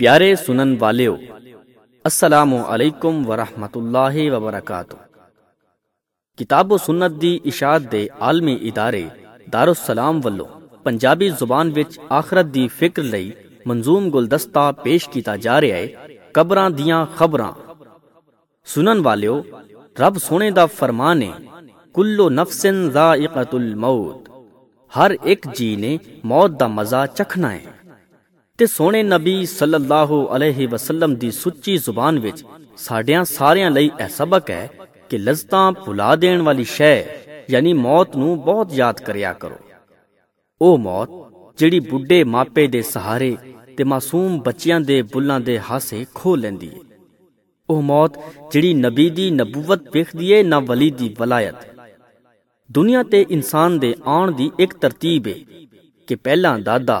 پیارے سنن والےو السلام علیکم ورحمۃ اللہ وبرکاتہ۔ کتاب و سنت دی اشاعت دے عالمی ادارے دارالسلام والو پنجابی زبان وچ آخرت دی فکر لئی منظوم گلدستہ پیش کیتا جا رہا ہے، قبراں دیاں خبراں۔ سنن والیو، رب سونے دا فرمانے کلو نفس ذائقت الموت۔ ہر ایک جی نے موت دا مزہ چکھنا ہے۔ تے سونے نبی صلی اللہ علیہ وسلم دی سچی زبان وچ ساڈیاں ساریاں لئی اے سبق ہے کہ لذتاں بھلا دین والی شے یعنی موت نو بہت یاد کریا کرو۔ او موت جڑی بڈھے ماپے دے سہارے تے معصوم بچیاں دے بلاں دے ہاسے کھو لیندی ہے۔ او موت جڑی نبی دی نبوت ویکھدی ہے نہ ولی دی ولایت۔ دنیا تے انسان دے آن دی ایک ترتیب ہے کہ پہلا دادا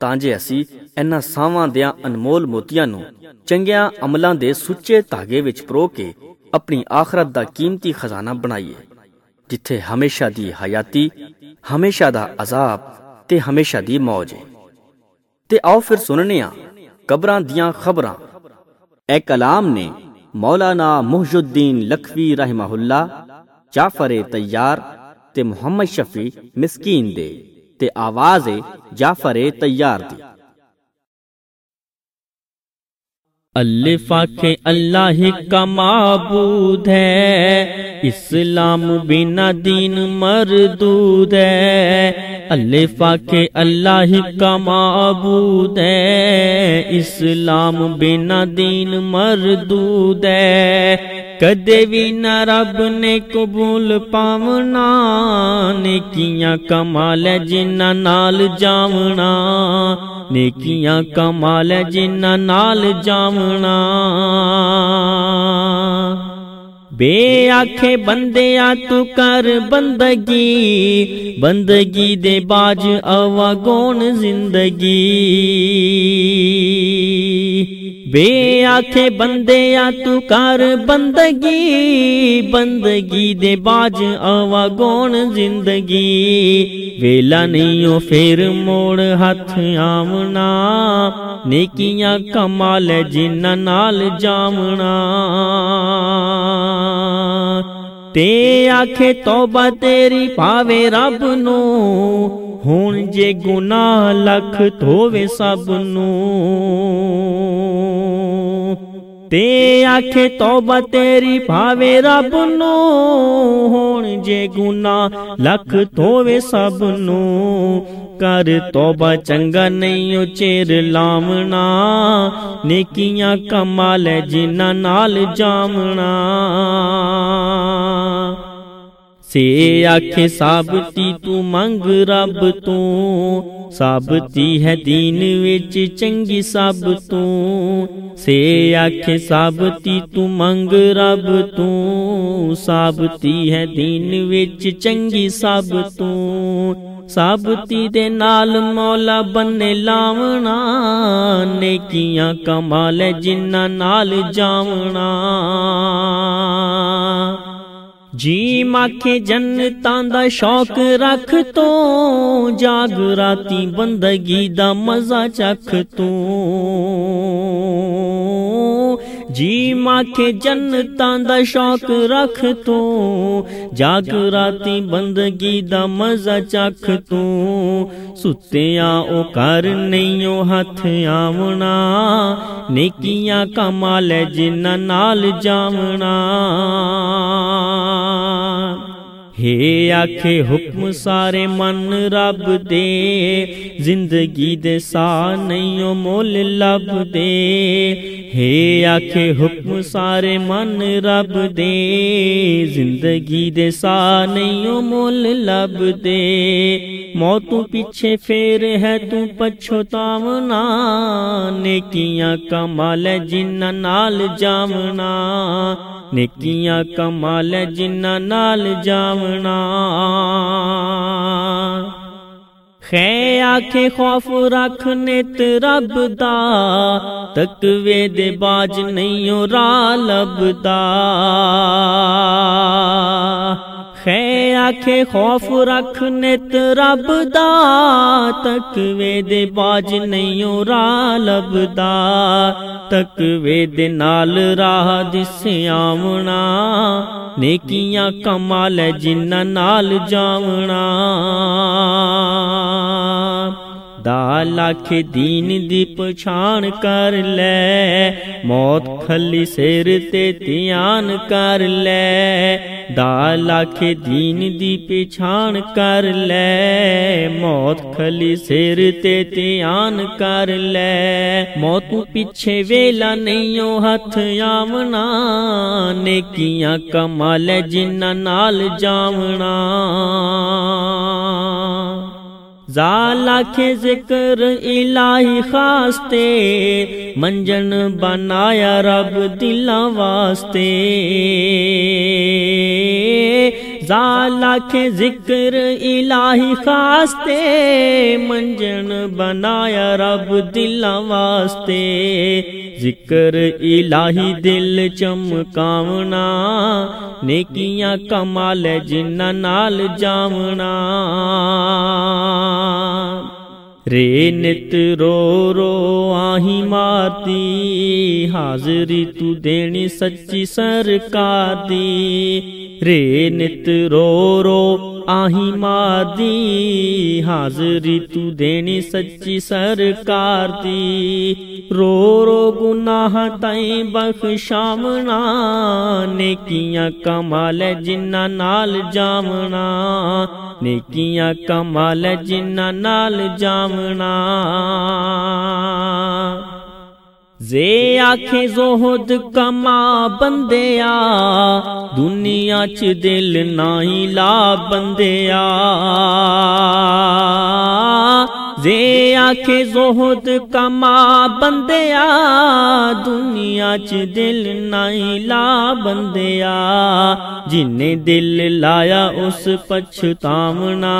ਤਾਂ ਜੇ ਅਸੀਂ ਇਹਨਾਂ ਸਾਵਾਂ ਦਿਆਂ ਅਨਮੋਲ ਮੋਤੀਆਂ ਨੂੰ ਚੰਗਿਆਂ ਅਮਲਾਂ ਦੇ ਸੁੱਚੇ ਧਾਗੇ ਵਿੱਚ ਪਰੋ ਕੇ اپنی آخرت دا قیمتی خزانہ بنائیے جتھے ہمیشہ دی حیاتی ہمیشہ دا عذاب تے ہمیشہ دی موج تے آؤ پھر سننے ہاں قبراں دیاں اے کلام نے مولانا محج الدین لکھوی رحمہ اللہ جعفر تیار تے محمد شفیع مسکین دے تے آواز جعفر تیار دی الف کے اللہ کا معبود ہے، اسلام بنا دین مردود ہے۔ الف کے اللہ کا معبود ہے، اسلام بنا دین مردود ہے۔ کدے بھی نہ رب نے قبول پاونا، نیکیاں کمال جنہ نال جاونا۔ نیکیاں کمال جنہ نال جاونا۔ بے آکھے بندیا تو کر بندگی بندگی دے باج اوا گون زندگی۔ بے آکھے بندیا تو کر بندگی بندگی دے باج اوا گون زندگی۔ ویلا نہیں پھر موڑ ہاتھ آمنا نیکیاں کمال جنہ نال جامنا۔ تے آکھے توبہ تیری پاوے رب نو ہون جے گناہ لکھ دھوے سب نو تے آکھے توبہ تیری پاوے رب نو ہون جے گناہ لکھ دھوے سب نو کر توبہ چنگا نہیں چیر لامنا نیکیاں کمال جنہ نال جامنا سے آکھے سابتی تو منگ رب تو۔ سابتی ہے دین وچ چنگی سب تو سے آکھے سابتی تو منگ رب تو۔ سابتی ہے دین وچ چنگی سب تو سابتی دے نال مولا بنے لاونا، نیکیاں کمال جنہ نال جاونا۔ جی ماکھے جنتاں دا شوق رکھ تو، جاگ راتی بندگی دا مزہ چکھ تو۔ جی ماکھے جنتاں دا شوق رکھ تو، جاگ راتی بندگی دا مزہ چکھ تو۔ ستیاں او کر نہیں او ہتھ آونا، نیکیاں کمال جنہ نال جاونا۔ ہے آکھے حکم سارے من رب دے۔ زندگی دے سا نہیں مول لب دے۔ ہے آکھے حکم سارے من رب دے۔ زندگی دے سا نہیں مول لب دے۔ موتوں پیچھے پھر ہے تو پچھتاونا نیکیاں کمال جنہ نال جامنا نیکیاں کمال جنا نال جاونا۔ خے آکھے خوف رکھنے رب دا، تقوی دے باج نہیں رال لب خے آکھے خوف رکھنے رب دا، تکوے دے باج نہیں را لب دا۔ تکوے دے نال راہ جس آونا نیکیاں کمال جنہ نال جاونا لکھ دین دی پچھان کر لے موت کھلی سر تے تیان کر لے دا لکھ دین دی پچھان کر لے موت خلی سر تے تیان کر لے موت پیچھے ویلا نہیں ہتھ آونا نیکیاں کمال جنہ نال جاونا زالا کے ذکر الہی خاستے منجن بنایا رب دل واسطے۔ زالا کے ذکر الہی خاستے منجن بنایا رب دل واسطے۔ ذکر الہی دل چمکاونا نیکیاں کمال جنہ نال جاونا رے نت رو رو آہی مارتی، حاضری تو دینی سچی سرکار دی۔ رے نت رو رو آہی مادی حاضری تو دینی سچی سرکار دی رو رو گناہ تائیں بخشامنا نیکیاں کمال جنہ نال جامنا نیکیاں کمال جنہ نال جامنا زے آکھے زہد کما بندیا دنیا چ دل نائی لا بندیا۔ زیا کے زہد کما بندیا دنیا چ دل نائی لا بندیا۔ جن دل لایا اس پچھتاونا،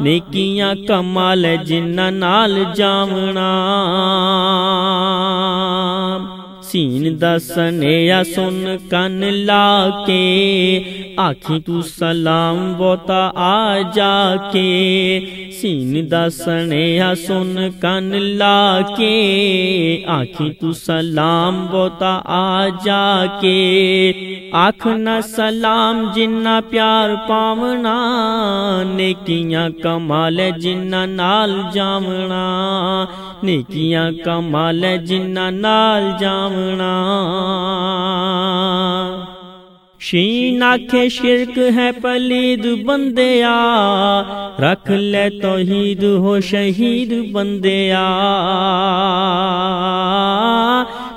نیکیاں کمال جنہ نال جامنا حسین دا سنیا سن کن لا کے آخی تو سلام بوتا آ جا کے سین دا سن کن لا کے آخی تو سلام بوتا آ جا کے آخ نہ سلام جنا پیار پاونا نیکیاں کمال جنا نال جامنا نیکیاں کمال جنا نال جامنا شین آکھے شرک ہے پلید بندیا۔ رکھ لے توحید ہو شہید بندیا۔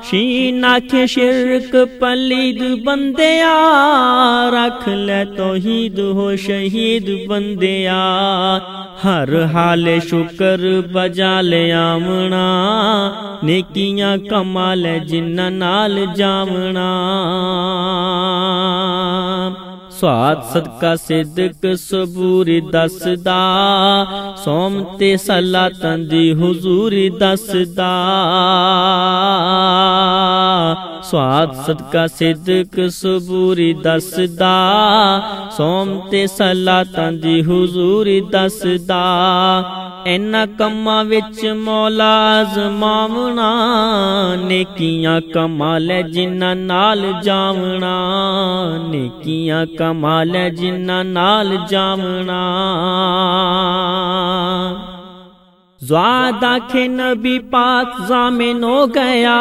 شینا کے شرک پلید بندیا رکھ لے توحید ہو شہید بندیا ہر حال شکر بجا لے آمنا، نیکیاں کمال جنہ نال جامنا۔ سواد صدقہ صدق صبور دس دا سومتے سلا تندی حضور دس دا ਹਜ਼ੂਰੀ ਦੱਸਦਾ ਸਵਾਦ ਸਦਕਾ ਸਿਦਕ ਸਬੂਰੀ ਦੱਸਦਾ ਸੋਮ ਤੇ ਸਲਾਤਾਂ ਦੀ ਹਜ਼ੂਰੀ ਦੱਸਦਾ ਐਨਾ ਕੰਮਾਂ ਵਿੱਚ ਮੌਲਾ ਜ਼ਮਾਵਣਾ ਨੇਕੀਆਂ ਕਮਾਲ ਜਿਨ੍ਹਾਂ ਨਾਲ ਜਾਵਣਾ ਨੇਕੀਆਂ ਕਮਾਲ ਜਿਨ੍ਹਾਂ ਨਾਲ ਜਾਵਣਾ زواد آنکھیں نبی پاک زامن ہو گیا۔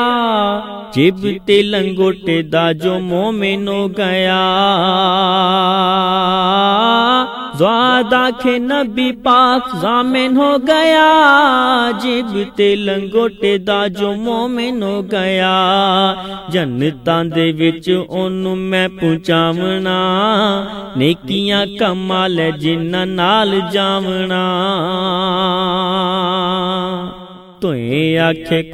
جب تے لنگوٹے دا جو مومن ہو گیا۔ زواد آنکھیں نبی پاک زامن ہو گیا۔ جب تے لنگوٹے دا جو مومن ہو گیا۔ جنتاں دے وچ اونوں میں پہنچاونا۔ نیکیاں کمال جنہ نال جاونا۔ تو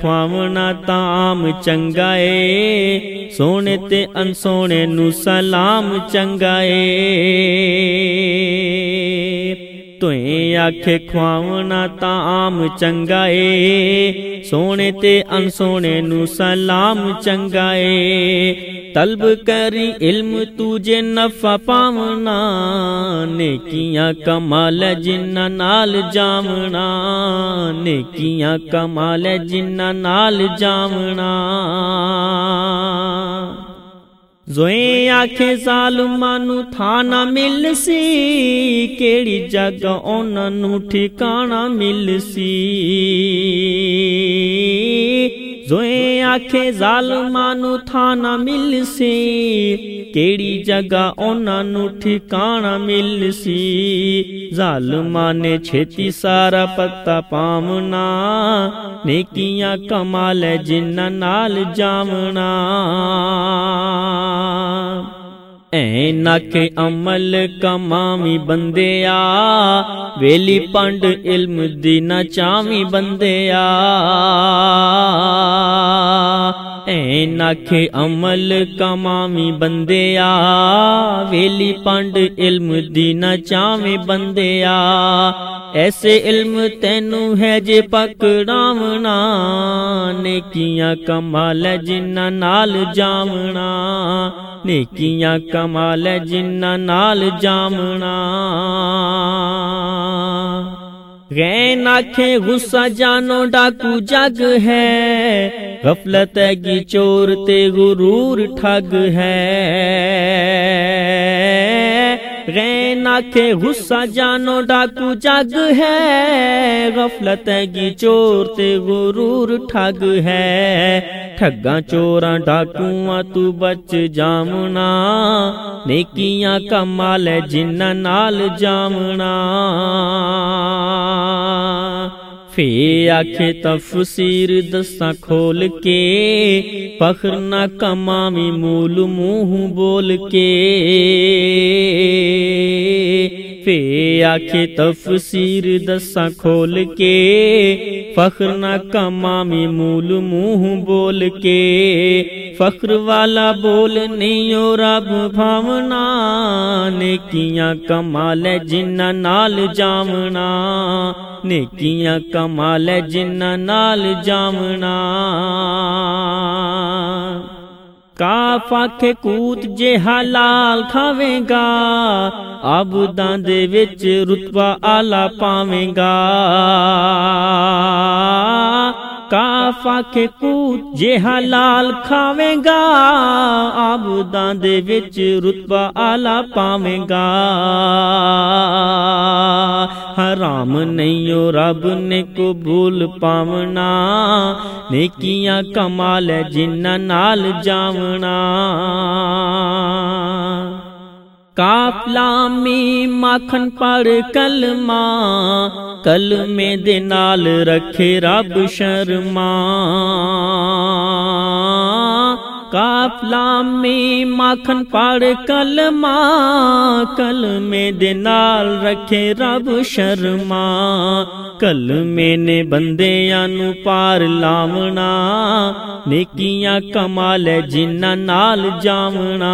آوون نہ تام چنگا ہے سونے تو انسونے سلام چنگا ہے تو آؤمنا تام چنگا ہے سونے تنسونے ن سلام چنگا ہے طلب کری علم تجھے نفع پاونا نیکیاں کمال جن نال جامنا، نیکیاں کمال جن نال جامنا۔ زوئیں آکھے ظالمانو تھانا مل سی، کیڑی جگہ انہاں نو ٹھکانہ مل سی۔ زوئے آکھے ظالمانو تھانا مل سی کیڑی جگہ اونا نو ٹھکانا مل سی ظالمانے چھتی سارا پتا پامنا، نیکیاں کمال جنہ نال جامنا۔ کے عمل کمامی بندیا، ویلی پانڈ علم دینا چامی بندیا۔ نکھ عمل کماوی بندیا ویلی پانڈ علم دینا چاویں بندیا ایسے علم تینو ہے جے پکڑاونا نیکیاں کمال جنا نال جامنا نیکیاں کمال جنا نال جامنا غین آنکھیں غصہ جانو، ڈاکو جگ ہے۔ غفلت کی چور تے غرور ٹھگ ہے۔ غین آنکھیں غصہ جانو، ڈاکو جگ ہے۔ غفلت کی چور تے غرور ٹھگ ہے۔ ٹھگا چوراں ڈاکواں تو بچ جامنا۔ نیکیاں کمال جنہ نال جامنا۔ فی آکھے تفسیر دساں کھول کے فخر نہ کمامی مول منہ بول کے۔ پہ آکھے تفسیر دساں کھول کے، فخر نہ کمامی مول منہ بول کے۔ فخر والا بول نہیں اور رب، بھاونا نیکیاں کمال جنہ نال جامنا۔ نیکیاں کمال جنہ نال جامنا۔ کاف آخ کوت جہا لال کھاویں گا آبداں دے وچ رتبہ آلہ پاویں گا ਕਾਫਾ ਕੇ ਕੂਤ ਜੇ ਹਲਾਲ ਖਾਵੇਂਗਾ ਆਬਦਾਂ ਦੇ ਵਿੱਚ ਰਤਬਾ ਆਲਾ ਪਾਵੇਂਗਾ ਹਰਾਮ ਨਹੀਂ ਓ ਰੱਬ ਨੇ ਕਬੂਲ ਪਾਵਣਾ ਨੇਕੀਆਂ ਕਮਾਲ ਜਿਨ੍ਹਾਂ ਨਾਲ ਜਾਵਣਾ ਕਾਫਲਾ ਮੀ ਮੱਖਣ ਪੜ ਕਲਮਾ ਕਲਮੇ ਦੇ ਨਾਲ ਰੱਖੇ ਰੱਬ ਸ਼ਰਮਾ ਕਾਫਲਾ ਮੀ ਮੱਖਣ ਪੜ ਕਲਮਾ ਕਲਮੇ ਦੇ ਨਾਲ ਰੱਖੇ ਰੱਬ ਸ਼ਰਮਾ ਕਲਮੇ ਨੇ ਬੰਦਿਆਂ ਨੂੰ ਪਾਰ ਲਾਵਣਾ ਨੇਕੀਆਂ ਕਮਾਲ ਜਿਨ੍ਹਾਂ ਨਾਲ ਜਾਵਣਾ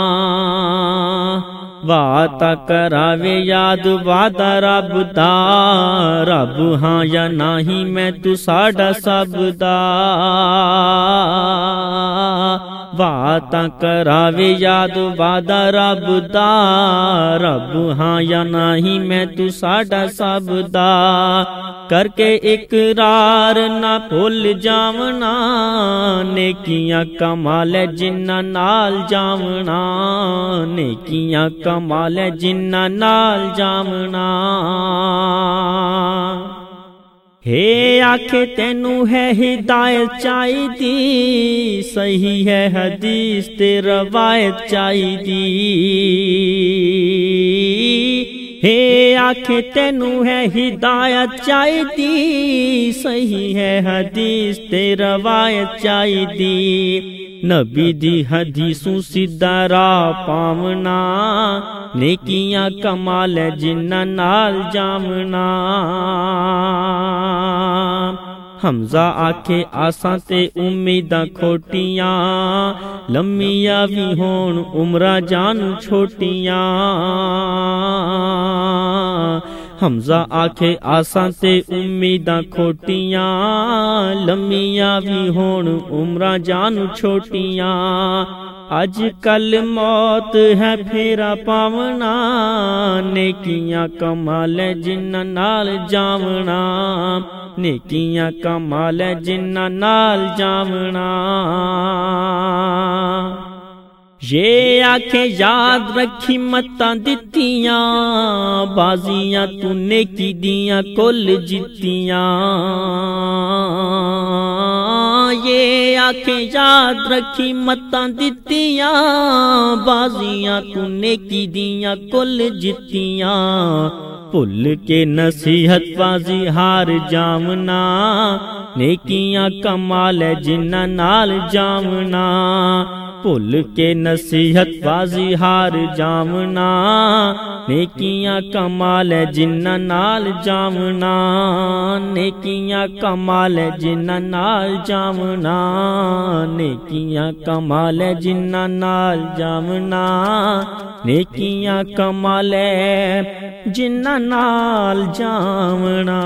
وات کراوے یاد، وعدہ رب دا۔ رب ہاں یا نہیں، میں تو ساڑا سب دا۔ ਵਾਤਾ ਕਰਾਵੇ ਯਾਦ ਵਾਦਾ ਰੱਬ ਦਾ ਰੱਬ ਹਾਂ ਜਾਂ ਨਹੀਂ ਮੈਂ ਤੂੰ ਸਾਡਾ ਸਭ ਦਾ ਕਰਕੇ ਇਕਰਾਰ ਨਾ ਭੁੱਲ ਜਾਵਣਾ ਨੇਕੀਆਂ ਕਮਾਲ ਜਿਨ੍ਹਾਂ ਨਾਲ ਜਾਵਣਾ ਨੇਕੀਆਂ ਕਮਾਲ ਜਿਨ੍ਹਾਂ ਨਾਲ ਜਾਵਣਾ ہے آکھے تینو ہے ہدایت چاہی دی صحیح ہے حدیث تے روایت چاہی دی ہے آکھے تینو ہے ہدایت چاہی دی صحیح ہے حدیث تے روایت چاہی دی نبی دی حدیثوں سیدھا راہ پامنا، نیکیاں کمال جنہ نال جامنا۔ حمزہ آکھے آساں تے امیداں کھوٹیاں۔ لمیاں بھی ہون عمرہ جان چھوٹیاں۔ حمزہ آکھے آساں تے امیداں کھوٹیاں۔ لمیاں بھی ہون عمرہ جان چھوٹیاں۔ اج کل موت ہے پھیرا پاونا نیکیاں کمال جن نال جامنا نیکیاں کمال جن نال جامنا یہ آنکھیں یاد رکھی متاں دتیاں بازیاں تو نیکی دیاں کل جتیاں یہ آنکھیں یاد رکھی، متاں دتیاں، بازیاں تو نیکی دیاں، کل جتیاں۔ پل کے نصیحت بازی ہار جامنا، نیکیاں کمال جنہ نال جامنا۔ پل کے نصیحت بازی ہار جامنا نیکیاں کمال جنہ نال جامنا نیکیاں کمال جنہ نال جامنا نیکیاں کمال جنہ نال جامنا نیکیاں کمال جنہ نال جامنا